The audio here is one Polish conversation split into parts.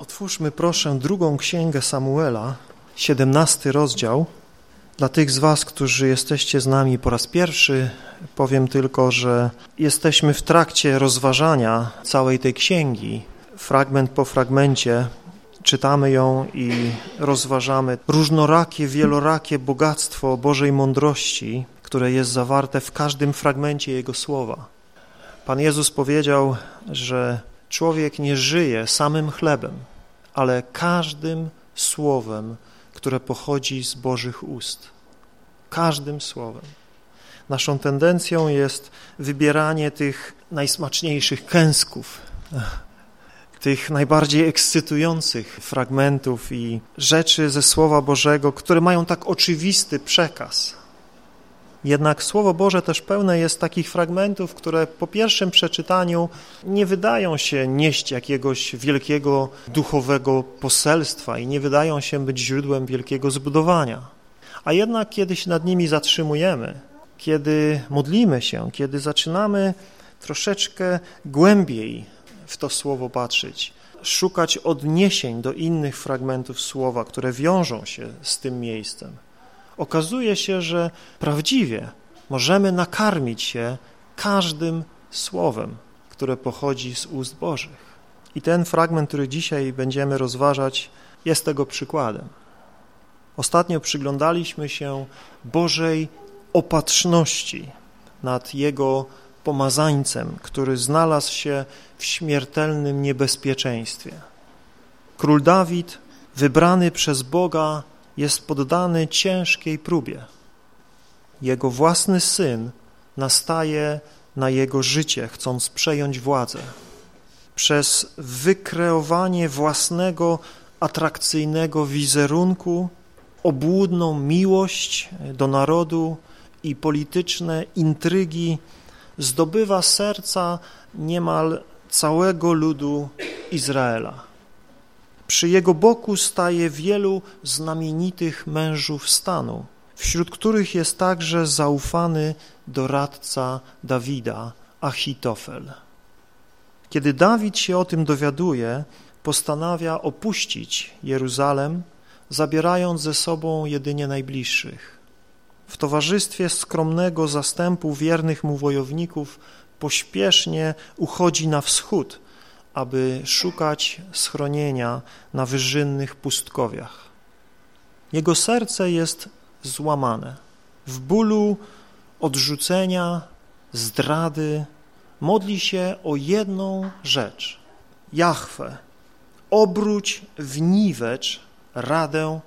Otwórzmy proszę drugą księgę Samuela, 17 rozdział. Dla tych z Was, którzy jesteście z nami po raz pierwszy, powiem tylko, że jesteśmy w trakcie rozważania całej tej księgi. Fragment po fragmencie czytamy ją i rozważamy różnorakie, wielorakie bogactwo Bożej mądrości, które jest zawarte w każdym fragmencie Jego słowa. Pan Jezus powiedział, że człowiek nie żyje samym chlebem, ale każdym słowem, które pochodzi z Bożych ust. Każdym słowem. Naszą tendencją jest wybieranie tych najsmaczniejszych kęsków, tych najbardziej ekscytujących fragmentów i rzeczy ze Słowa Bożego, które mają tak oczywisty przekaz. Jednak Słowo Boże też pełne jest takich fragmentów, które po pierwszym przeczytaniu nie wydają się nieść jakiegoś wielkiego duchowego poselstwa i nie wydają się być źródłem wielkiego zbudowania. A jednak kiedy się nad nimi zatrzymujemy, kiedy modlimy się, kiedy zaczynamy troszeczkę głębiej w to Słowo patrzeć, szukać odniesień do innych fragmentów Słowa, które wiążą się z tym miejscem, okazuje się, że prawdziwie możemy nakarmić się każdym słowem, które pochodzi z ust Bożych. I ten fragment, który dzisiaj będziemy rozważać, jest tego przykładem. Ostatnio przyglądaliśmy się Bożej opatrzności nad Jego pomazańcem, który znalazł się w śmiertelnym niebezpieczeństwie. Król Dawid, wybrany przez Boga jest poddany ciężkiej próbie. Jego własny syn nastaje na jego życie, chcąc przejąć władzę. Przez wykreowanie własnego atrakcyjnego wizerunku, obłudną miłość do narodu i polityczne intrygi zdobywa serca niemal całego ludu Izraela. Przy jego boku staje wielu znamienitych mężów stanu, wśród których jest także zaufany doradca Dawida, Achitofel. Kiedy Dawid się o tym dowiaduje, postanawia opuścić Jeruzalem, zabierając ze sobą jedynie najbliższych. W towarzystwie skromnego zastępu wiernych mu wojowników pośpiesznie uchodzi na wschód, aby szukać schronienia na wyżynnych pustkowiach. Jego serce jest złamane. W bólu odrzucenia, zdrady modli się o jedną rzecz. Jahwe, obróć w niwecz radę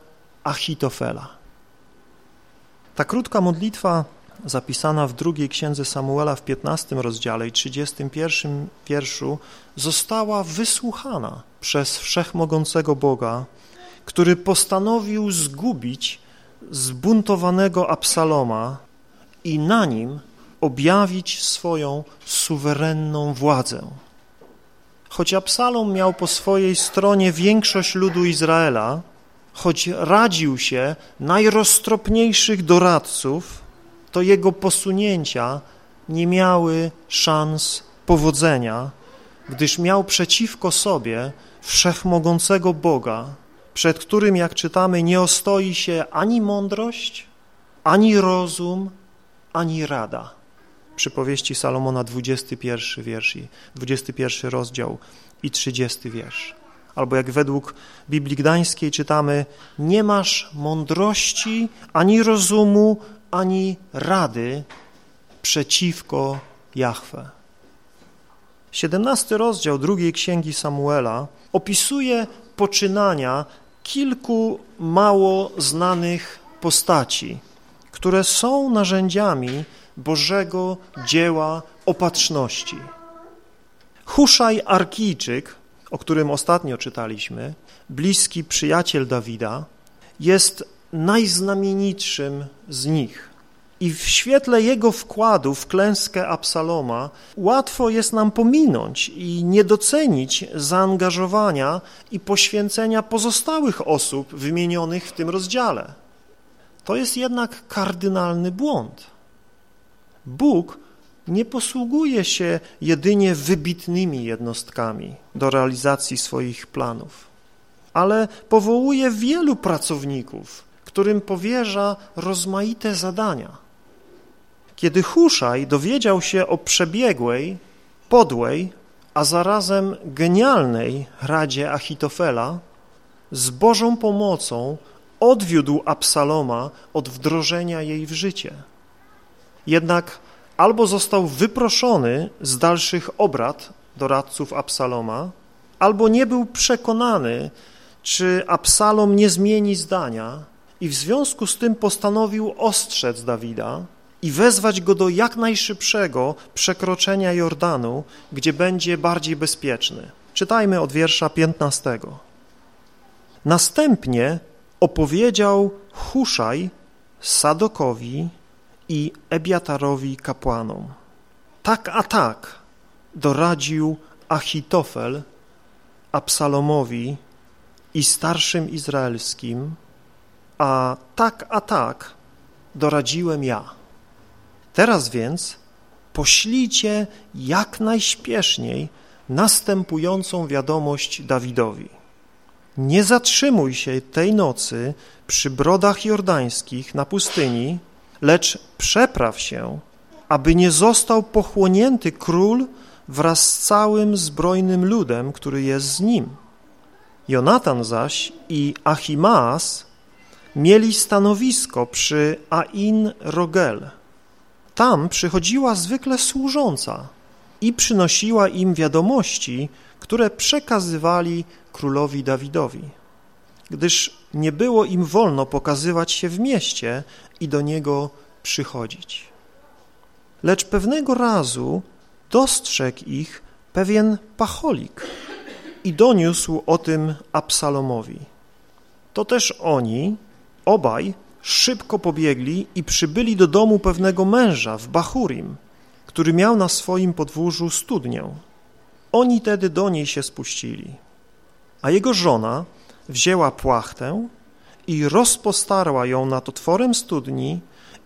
Achitofela. Ta krótka modlitwa zapisana w drugiej księdze Samuela w 15 rozdziale i 31 wierszu została wysłuchana przez wszechmogącego Boga, który postanowił zgubić zbuntowanego Absaloma i na nim objawić swoją suwerenną władzę. Choć Absalom miał po swojej stronie większość ludu Izraela, choć radził się najroztropniejszych doradców, to jego posunięcia nie miały szans powodzenia, gdyż miał przeciwko sobie wszechmogącego Boga, przed którym, jak czytamy, nie ostoi się ani mądrość, ani rozum, ani rada. Przypowieści Salomona 21 wiersz, 21 rozdział i 30 wiersz. Albo jak według Biblii Gdańskiej czytamy, nie masz mądrości, ani rozumu, ani rady przeciwko Jahwe. 17 rozdział drugiej księgi Samuela opisuje poczynania kilku mało znanych postaci, które są narzędziami Bożego dzieła opatrzności. Huszaj Arkijczyk, o którym ostatnio czytaliśmy, bliski przyjaciel Dawida, jest najznamienitszym z nich. I w świetle jego wkładu w klęskę Absaloma łatwo jest nam pominąć i nie docenić zaangażowania i poświęcenia pozostałych osób wymienionych w tym rozdziale. To jest jednak kardynalny błąd. Bóg nie posługuje się jedynie wybitnymi jednostkami do realizacji swoich planów. ale powołuje wielu pracowników, którym powierza rozmaite zadania. Kiedy Huszaj dowiedział się o przebiegłej, podłej, a zarazem genialnej radzie Achitofela, z Bożą pomocą odwiódł Absaloma od wdrożenia jej w życie. Jednak albo został wyproszony z dalszych obrad doradców Absaloma, albo nie był przekonany, czy Absalom nie zmieni zdania i w związku z tym postanowił ostrzec Dawida i wezwać go do jak najszybszego przekroczenia Jordanu, gdzie będzie bardziej bezpieczny. Czytajmy od wiersza 15. Następnie opowiedział Huszaj Sadokowi i Ebiatarowi kapłanom. Tak a tak doradził Achitofel Absalomowi i starszym izraelskim, a tak a tak doradziłem ja. Teraz więc poślijcie jak najśpieszniej następującą wiadomość Dawidowi. Nie zatrzymuj się tej nocy przy brodach jordańskich na pustyni, lecz przepraw się, aby nie został pochłonięty król wraz z całym zbrojnym ludem, który jest z nim. Jonatan zaś i Achimaas mieli stanowisko przy Ain Rogel. Tam przychodziła zwykle służąca i przynosiła im wiadomości, które przekazywali królowi Dawidowi, gdyż nie było im wolno pokazywać się w mieście i do niego przychodzić. Lecz pewnego razu dostrzegł ich pewien pacholik i doniósł o tym Absalomowi. To też oni, obaj, szybko pobiegli i przybyli do domu pewnego męża w Bachurim, który miał na swoim podwórzu studnię. Oni tedy do niej się spuścili. A jego żona wzięła płachtę i rozpostarła ją nad otworem studni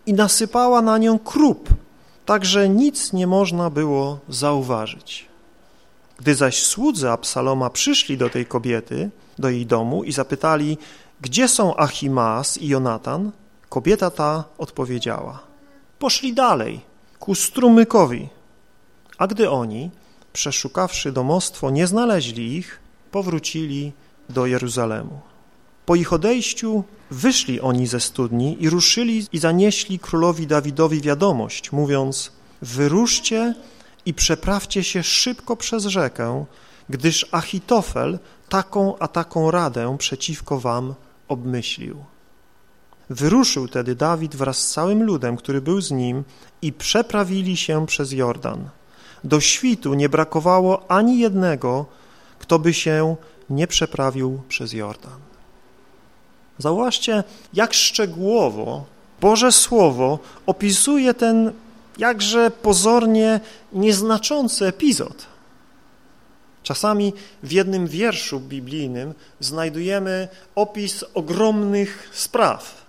i nasypała na nią krup, tak że nic nie można było zauważyć. Gdy zaś słudzy Absaloma przyszli do tej kobiety, do jej domu i zapytali, gdzie są Achimaas i Jonatan, kobieta ta odpowiedziała, poszli dalej, ku strumykowi. A gdy oni, przeszukawszy domostwo, nie znaleźli ich, powrócili do Jeruzalemu. Po ich odejściu wyszli oni ze studni i ruszyli i zanieśli królowi Dawidowi wiadomość, mówiąc wyruszcie i przeprawcie się szybko przez rzekę, gdyż Achitofel taką a taką radę przeciwko wam obmyślił. Wyruszył tedy Dawid wraz z całym ludem, który był z nim i przeprawili się przez Jordan. Do świtu nie brakowało ani jednego, kto by się nie przeprawił przez Jordan. Zauważcie, jak szczegółowo Boże Słowo opisuje ten jakże pozornie nieznaczący epizod. Czasami w jednym wierszu biblijnym znajdujemy opis ogromnych spraw,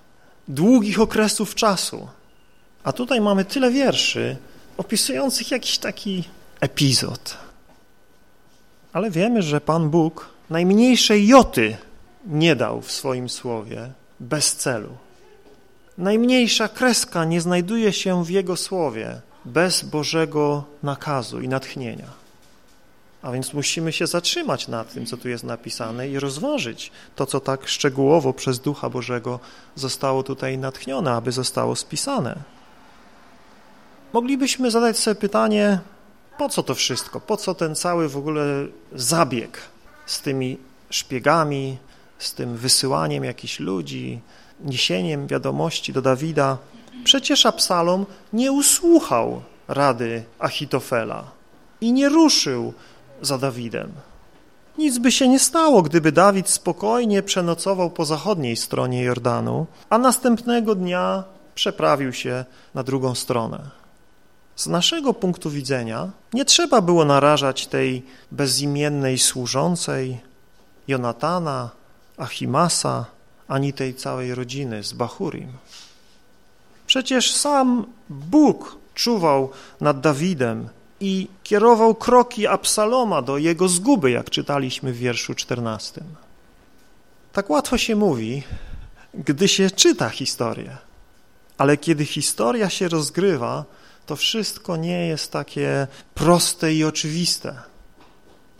długich okresów czasu. A tutaj mamy tyle wierszy opisujących jakiś taki epizod. Ale wiemy, że Pan Bóg najmniejszej joty nie dał w swoim słowie bez celu. Najmniejsza kreska nie znajduje się w Jego słowie bez Bożego nakazu i natchnienia. A więc musimy się zatrzymać nad tym, co tu jest napisane i rozważyć to, co tak szczegółowo przez Ducha Bożego zostało tutaj natchnione, aby zostało spisane. Moglibyśmy zadać sobie pytanie, po co to wszystko? Po co ten cały w ogóle zabieg z tymi szpiegami, z tym wysyłaniem jakichś ludzi, niesieniem wiadomości do Dawida? Przecież Absalom nie usłuchał rady Achitofela i nie ruszył za Dawidem. Nic by się nie stało, gdyby Dawid spokojnie przenocował po zachodniej stronie Jordanu, a następnego dnia przeprawił się na drugą stronę. Z naszego punktu widzenia nie trzeba było narażać tej bezimiennej służącej Jonatana, Achimasa, ani tej całej rodziny z Bachurim. Przecież sam Bóg czuwał nad Dawidem i kierował kroki Absaloma do jego zguby, jak czytaliśmy w wierszu 14. Tak łatwo się mówi, gdy się czyta historię, ale kiedy historia się rozgrywa, to wszystko nie jest takie proste i oczywiste.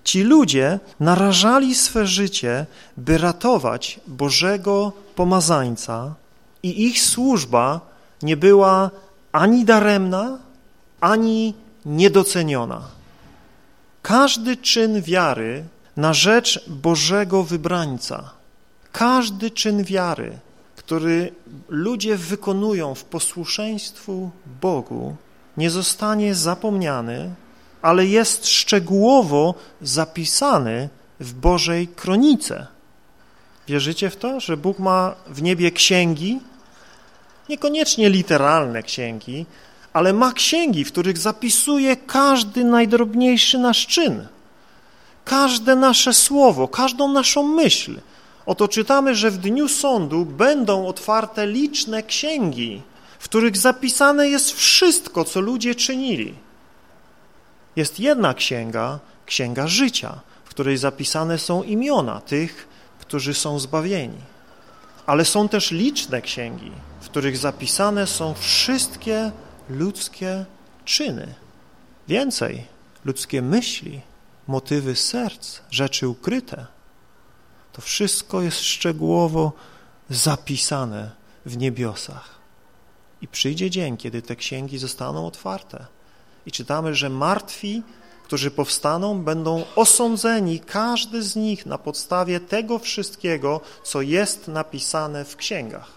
Ci ludzie narażali swe życie, by ratować Bożego pomazańca i ich służba nie była ani daremna, ani niedoceniona. Każdy czyn wiary na rzecz Bożego wybrańca, każdy czyn wiary, który ludzie wykonują w posłuszeństwu Bogu, nie zostanie zapomniany, ale jest szczegółowo zapisany w Bożej kronice. Wierzycie w to, że Bóg ma w niebie księgi, niekoniecznie literalne księgi, ale ma księgi, w których zapisuje każdy najdrobniejszy nasz czyn, każde nasze słowo, każdą naszą myśl. Oto czytamy, że w dniu sądu będą otwarte liczne księgi, w których zapisane jest wszystko, co ludzie czynili. Jest jedna księga, księga życia, w której zapisane są imiona tych, którzy są zbawieni. Ale są też liczne księgi, w których zapisane są wszystkie ludzkie czyny. Więcej, ludzkie myśli, motywy serc, rzeczy ukryte. To wszystko jest szczegółowo zapisane w niebiosach. I przyjdzie dzień, kiedy te księgi zostaną otwarte. I czytamy, że martwi, którzy powstaną, będą osądzeni, każdy z nich na podstawie tego wszystkiego, co jest napisane w księgach.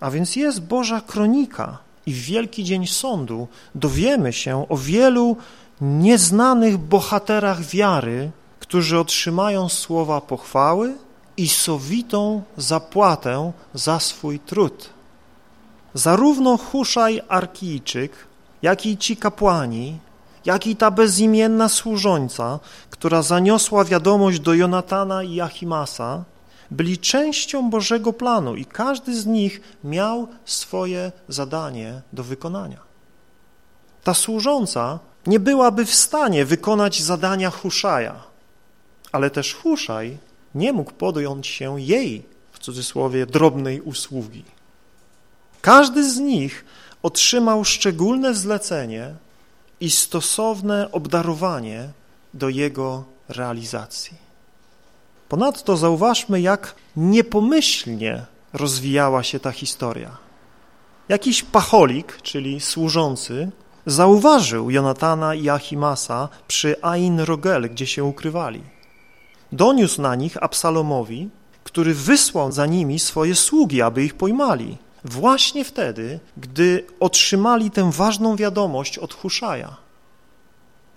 A więc jest Boża kronika i w Wielki Dzień Sądu dowiemy się o wielu nieznanych bohaterach wiary, którzy otrzymają słowa pochwały i sowitą zapłatę za swój trud. Zarówno Huszaj Arkijczyk, jak i ci kapłani, jak i ta bezimienna służąca, która zaniosła wiadomość do Jonatana i Achimasa, byli częścią Bożego planu i każdy z nich miał swoje zadanie do wykonania. Ta służąca nie byłaby w stanie wykonać zadania Huszaja, ale też Huszaj nie mógł podjąć się jej, w cudzysłowie, drobnej usługi. Każdy z nich otrzymał szczególne zlecenie i stosowne obdarowanie do jego realizacji. Ponadto zauważmy, jak niepomyślnie rozwijała się ta historia. Jakiś pacholik, czyli służący, zauważył Jonatana i Achimasa przy Ain Rogel, gdzie się ukrywali. Doniósł na nich Absalomowi, który wysłał za nimi swoje sługi, aby ich pojmali. Właśnie wtedy, gdy otrzymali tę ważną wiadomość od Huszaja.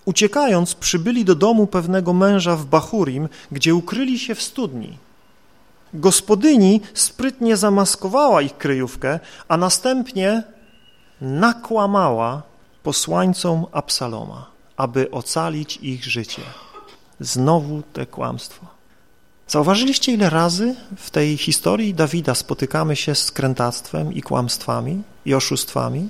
Uciekając, przybyli do domu pewnego męża w Bachurim, gdzie ukryli się w studni. Gospodyni sprytnie zamaskowała ich kryjówkę, a następnie nakłamała posłańcom Absaloma, aby ocalić ich życie. Znowu te kłamstwo. Zauważyliście, ile razy w tej historii Dawida spotykamy się z krętactwem i kłamstwami i oszustwami?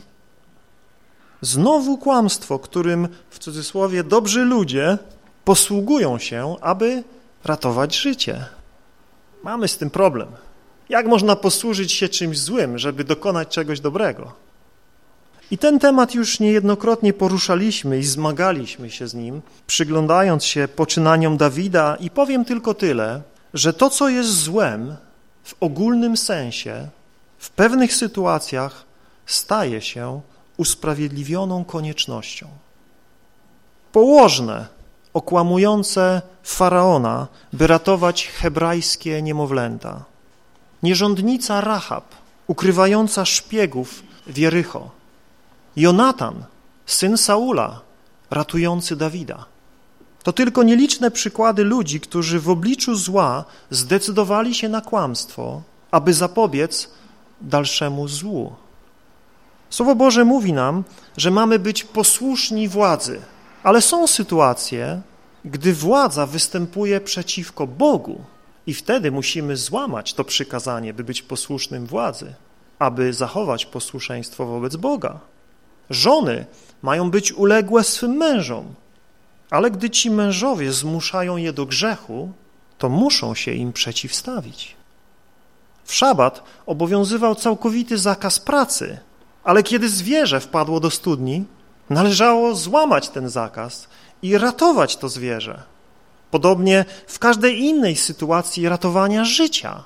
Znowu kłamstwo, którym w cudzysłowie dobrzy ludzie posługują się, aby ratować życie. Mamy z tym problem. Jak można posłużyć się czymś złym, żeby dokonać czegoś dobrego? I ten temat już niejednokrotnie poruszaliśmy i zmagaliśmy się z nim, przyglądając się poczynaniom Dawida i powiem tylko tyle, że to, co jest złem w ogólnym sensie, w pewnych sytuacjach staje się usprawiedliwioną koniecznością. Położne, okłamujące Faraona, by ratować hebrajskie niemowlęta. Nierządnica Rahab, ukrywająca szpiegów w Jericho. Jonatan, syn Saula, ratujący Dawida. To tylko nieliczne przykłady ludzi, którzy w obliczu zła zdecydowali się na kłamstwo, aby zapobiec dalszemu złu. Słowo Boże mówi nam, że mamy być posłuszni władzy, ale są sytuacje, gdy władza występuje przeciwko Bogu i wtedy musimy złamać to przykazanie, by być posłusznym władzy, aby zachować posłuszeństwo wobec Boga. Żony mają być uległe swym mężom, ale gdy ci mężowie zmuszają je do grzechu, to muszą się im przeciwstawić. W szabat obowiązywał całkowity zakaz pracy, ale kiedy zwierzę wpadło do studni, należało złamać ten zakaz i ratować to zwierzę. Podobnie w każdej innej sytuacji ratowania życia.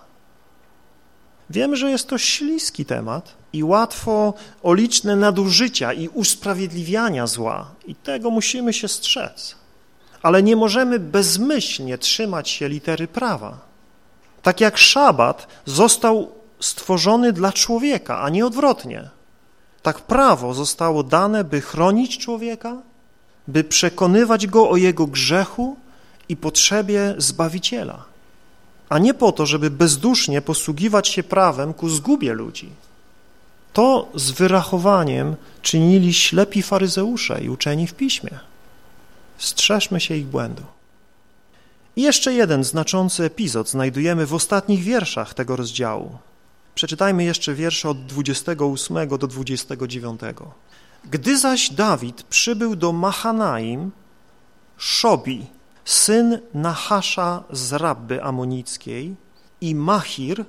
Wiem, że jest to śliski temat i łatwo o liczne nadużycia i usprawiedliwiania zła i tego musimy się strzec. Ale nie możemy bezmyślnie trzymać się litery prawa. Tak jak szabat został stworzony dla człowieka, a nie odwrotnie. Tak prawo zostało dane, by chronić człowieka, by przekonywać go o jego grzechu i potrzebie Zbawiciela, a nie po to, żeby bezdusznie posługiwać się prawem ku zgubie ludzi. To z wyrachowaniem czynili ślepi faryzeusze i uczeni w piśmie. Strzeżmy się ich błędu. I jeszcze jeden znaczący epizod znajdujemy w ostatnich wierszach tego rozdziału. Przeczytajmy jeszcze wiersze od 28 do 29. Gdy zaś Dawid przybył do Mahanaim, Szobi, syn Nahasza z Rabby Amonickiej i Mahir,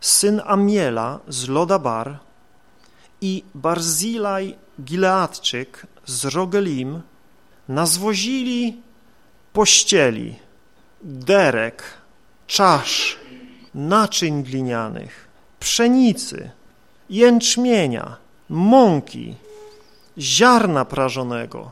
syn Amiela z Lodabar i Barzilaj Gileadczyk z Rogelim nazwozili pościeli, derek, czasz, naczyń glinianych, pszenicy, jęczmienia, mąki, ziarna prażonego,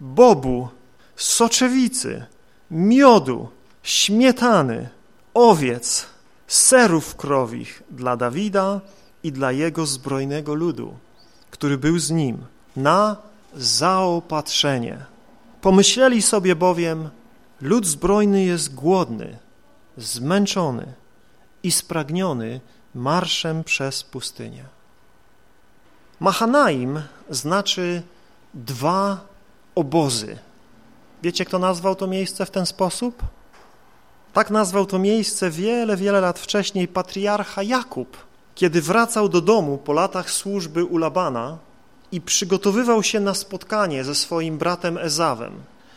bobu, soczewicy, miodu, śmietany, owiec, serów krowich dla Dawida i dla jego zbrojnego ludu, który był z nim, na zaopatrzenie. Pomyśleli sobie bowiem, lud zbrojny jest głodny, zmęczony i spragniony marszem przez pustynię. Mahanaim znaczy dwa obozy. Wiecie, kto nazwał to miejsce w ten sposób? Tak nazwał to miejsce wiele, wiele lat wcześniej patriarcha Jakub, kiedy wracał do domu po latach służby u Labana i przygotowywał się na spotkanie ze swoim bratem Ezawem.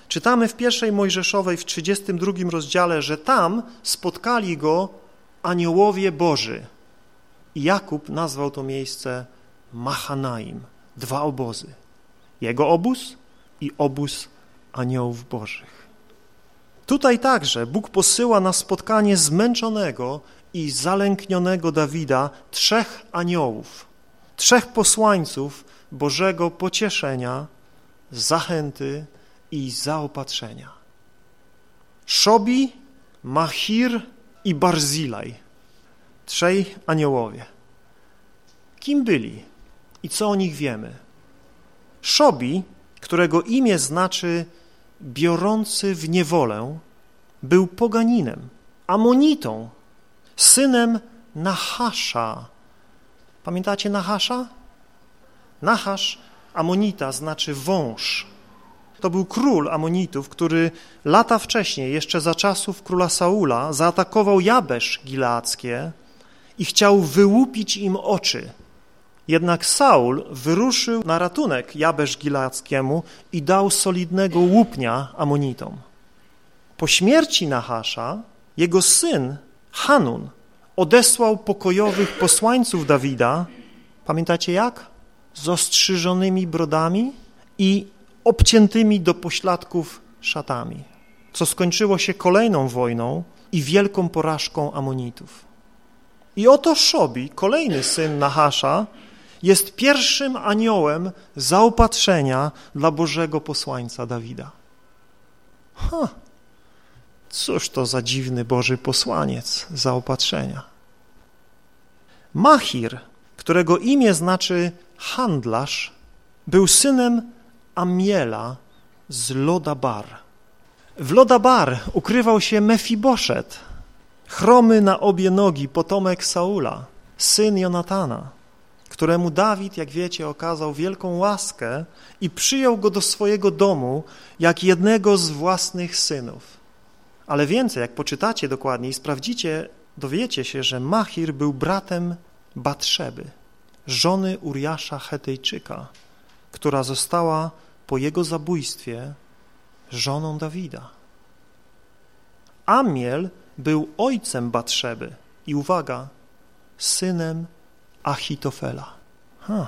Czytamy w pierwszej Mojżeszowej w 32 rozdziale, że tam spotkali go aniołowie Boży. I Jakub nazwał to miejsce Mahanaim, dwa obozy. Jego obóz i obóz aniołów bożych. Tutaj także Bóg posyła na spotkanie zmęczonego i zalęknionego Dawida trzech aniołów, trzech posłańców Bożego pocieszenia, zachęty i zaopatrzenia. Szobi, Mahir i Barzilaj, trzej aniołowie. Kim byli i co o nich wiemy? Szobi, którego imię znaczy biorący w niewolę, był poganinem, amonitą, synem Nahasza. Pamiętacie Nahasza? Nahasz, amonita, znaczy wąż. To był król Amonitów, który lata wcześniej, jeszcze za czasów króla Saula, zaatakował Jabesz Gileackie i chciał wyłupić im oczy. Jednak Saul wyruszył na ratunek Jabesz Gileackiemu i dał solidnego łupnia Amonitom. Po śmierci Nahasza jego syn Hanun odesłał pokojowych posłańców Dawida, pamiętacie jak? Z ostrzyżonymi brodami i obciętymi do pośladków szatami, co skończyło się kolejną wojną i wielką porażką Amonitów. I oto Szobi, kolejny syn Nahasza, jest pierwszym aniołem zaopatrzenia dla Bożego posłańca Dawida. Ha, cóż to za dziwny Boży posłaniec zaopatrzenia. Machir, którego imię znaczy handlarz, był synem Amiela z Lodabar. W Lodabar ukrywał się Mefiboszet, chromy na obie nogi potomek Saula, syn Jonatana, któremu Dawid, jak wiecie, okazał wielką łaskę i przyjął go do swojego domu jak jednego z własnych synów. Ale więcej, jak poczytacie dokładniej i sprawdzicie, dowiecie się, że Machir był bratem Batrzeby, żony Uriasza Hetejczyka, która została po jego zabójstwie żoną Dawida. Amiel był ojcem Batrzeby i uwaga, synem Achitofela. Ha.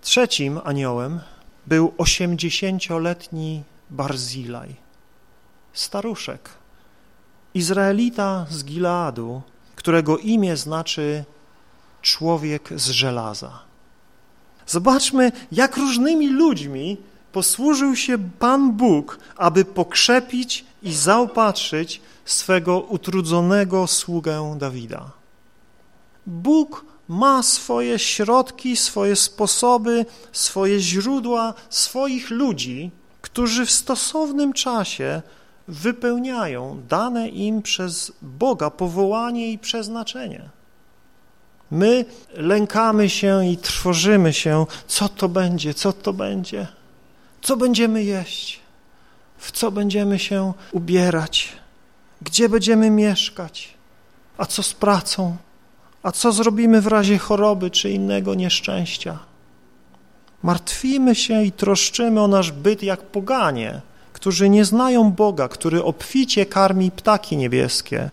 Trzecim aniołem był osiemdziesięcioletni Barzilaj, staruszek, Izraelita z Gileadu, którego imię znaczy człowiek z żelaza. Zobaczmy, jak różnymi ludźmi posłużył się Pan Bóg, aby pokrzepić i zaopatrzyć swego utrudzonego sługę Dawida. Bóg ma swoje środki, swoje sposoby, swoje źródła, swoich ludzi, którzy w stosownym czasie wypełniają dane im przez Boga powołanie i przeznaczenie. My lękamy się i trwożymy się, co to będzie, co to będzie, co będziemy jeść, w co będziemy się ubierać, gdzie będziemy mieszkać, a co z pracą, a co zrobimy w razie choroby czy innego nieszczęścia. Martwimy się i troszczymy o nasz byt jak poganie, którzy nie znają Boga, który obficie karmi ptaki niebieskie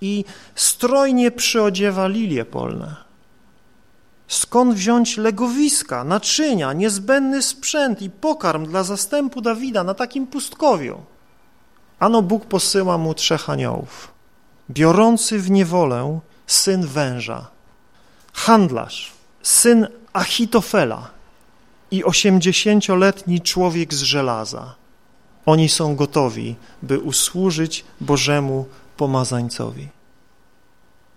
i strojnie przyodziewa lilie polne. Skąd wziąć legowiska, naczynia, niezbędny sprzęt i pokarm dla zastępu Dawida na takim pustkowiu? Ano Bóg posyła mu trzech aniołów. Biorący w niewolę syn węża, handlarz, syn Achitofela i osiemdziesięcioletni człowiek z żelaza. Oni są gotowi, by usłużyć Bożemu pomazańcowi.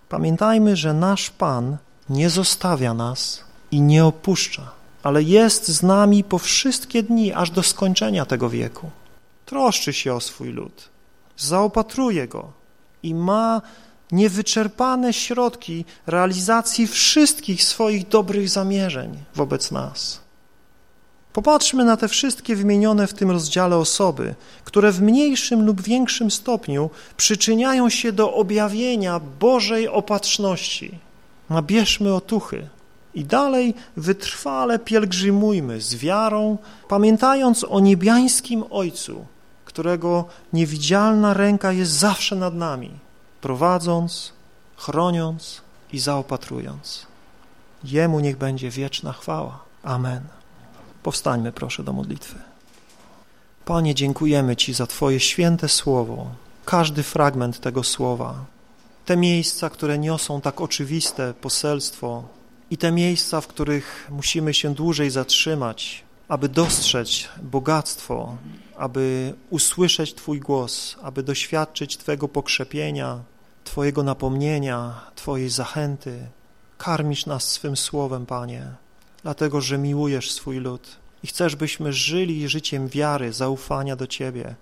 Pamiętajmy, że nasz Pan nie zostawia nas i nie opuszcza, ale jest z nami po wszystkie dni, aż do skończenia tego wieku. Troszczy się o swój lud, zaopatruje go i ma niewyczerpane środki realizacji wszystkich swoich dobrych zamierzeń wobec nas. Popatrzmy na te wszystkie wymienione w tym rozdziale osoby, które w mniejszym lub większym stopniu przyczyniają się do objawienia Bożej opatrzności. Nabierzmy otuchy i dalej wytrwale pielgrzymujmy z wiarą, pamiętając o niebiańskim Ojcu, którego niewidzialna ręka jest zawsze nad nami, prowadząc, chroniąc i zaopatrując. Jemu niech będzie wieczna chwała. Amen. Powstańmy proszę do modlitwy. Panie, dziękujemy Ci za Twoje święte słowo, każdy fragment tego słowa, te miejsca, które niosą tak oczywiste poselstwo i te miejsca, w których musimy się dłużej zatrzymać, aby dostrzec bogactwo, aby usłyszeć Twój głos, aby doświadczyć Twojego pokrzepienia, Twojego napomnienia, Twojej zachęty. Karmisz nas swym słowem, Panie dlatego że miłujesz swój lud i chcesz, byśmy żyli życiem wiary, zaufania do Ciebie,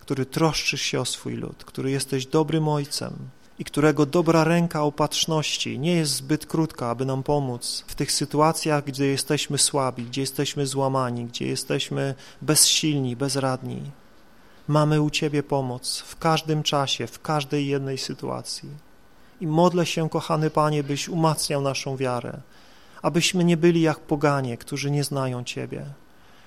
który troszczysz się o swój lud, który jesteś dobrym Ojcem i którego dobra ręka opatrzności nie jest zbyt krótka, aby nam pomóc w tych sytuacjach, gdzie jesteśmy słabi, gdzie jesteśmy złamani, gdzie jesteśmy bezsilni, bezradni. Mamy u Ciebie pomoc w każdym czasie, w każdej jednej sytuacji. I modlę się, kochany Panie, byś umacniał naszą wiarę, abyśmy nie byli jak poganie, którzy nie znają Ciebie,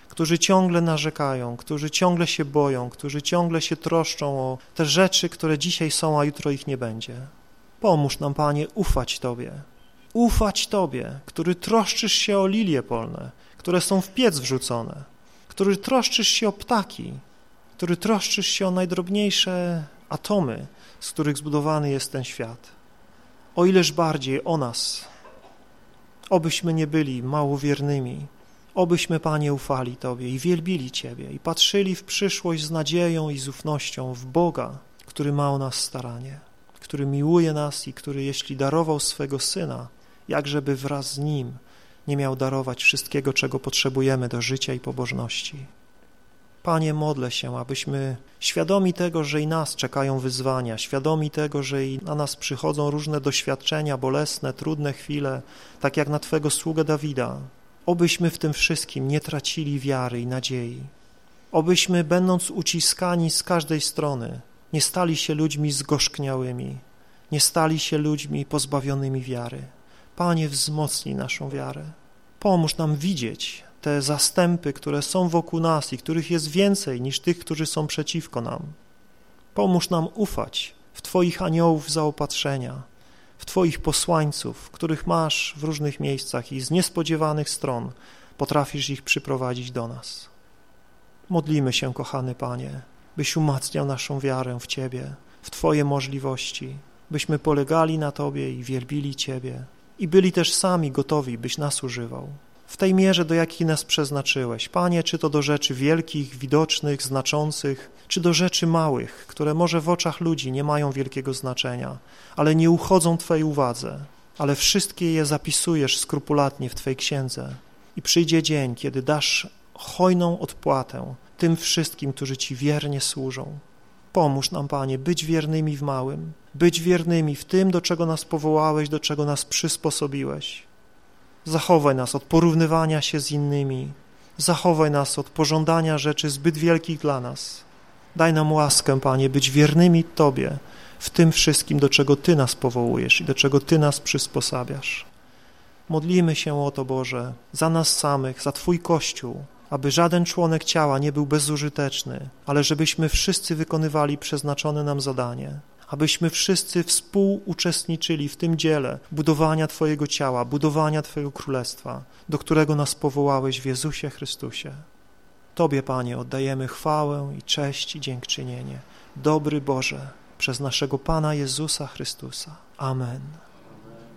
którzy ciągle narzekają, którzy ciągle się boją, którzy ciągle się troszczą o te rzeczy, które dzisiaj są, a jutro ich nie będzie. Pomóż nam, Panie, ufać Tobie, ufać Tobie, który troszczysz się o lilie polne, które są w piec wrzucone, który troszczysz się o ptaki, który troszczysz się o najdrobniejsze atomy, z których zbudowany jest ten świat. O ileż bardziej o nas, Obyśmy nie byli małowiernymi, obyśmy, Panie, ufali Tobie i wielbili Ciebie i patrzyli w przyszłość z nadzieją i z ufnością w Boga, który ma o nas staranie, który miłuje nas i który, jeśli darował swego Syna, jakżeby wraz z Nim nie miał darować wszystkiego, czego potrzebujemy do życia i pobożności. Panie, modlę się, abyśmy świadomi tego, że i nas czekają wyzwania, świadomi tego, że i na nas przychodzą różne doświadczenia, bolesne, trudne chwile, tak jak na Twego sługę Dawida, obyśmy w tym wszystkim nie tracili wiary i nadziei. Obyśmy, będąc uciskani z każdej strony, nie stali się ludźmi zgorzkniałymi, nie stali się ludźmi pozbawionymi wiary. Panie, wzmocnij naszą wiarę. Pomóż nam widzieć te zastępy, które są wokół nas i których jest więcej niż tych, którzy są przeciwko nam. Pomóż nam ufać w Twoich aniołów zaopatrzenia, w Twoich posłańców, których masz w różnych miejscach i z niespodziewanych stron potrafisz ich przyprowadzić do nas. Modlimy się, kochany Panie, byś umacniał naszą wiarę w Ciebie, w Twoje możliwości, byśmy polegali na Tobie i wielbili Ciebie i byli też sami gotowi, byś nas używał. W tej mierze, do jakiej nas przeznaczyłeś. Panie, czy to do rzeczy wielkich, widocznych, znaczących, czy do rzeczy małych, które może w oczach ludzi nie mają wielkiego znaczenia, ale nie uchodzą Twojej uwadze, ale wszystkie je zapisujesz skrupulatnie w Twojej księdze. I przyjdzie dzień, kiedy dasz hojną odpłatę tym wszystkim, którzy Ci wiernie służą. Pomóż nam, Panie, być wiernymi w małym, być wiernymi w tym, do czego nas powołałeś, do czego nas przysposobiłeś. Zachowaj nas od porównywania się z innymi, zachowaj nas od pożądania rzeczy zbyt wielkich dla nas. Daj nam łaskę, Panie, być wiernymi Tobie w tym wszystkim, do czego Ty nas powołujesz i do czego Ty nas przysposabiasz. Modlimy się o to, Boże, za nas samych, za Twój Kościół, aby żaden członek ciała nie był bezużyteczny, ale żebyśmy wszyscy wykonywali przeznaczone nam zadanie, abyśmy wszyscy współuczestniczyli w tym dziele budowania Twojego ciała, budowania Twojego Królestwa, do którego nas powołałeś w Jezusie Chrystusie. Tobie, Panie, oddajemy chwałę i cześć i dziękczynienie. Dobry Boże, przez naszego Pana Jezusa Chrystusa. Amen.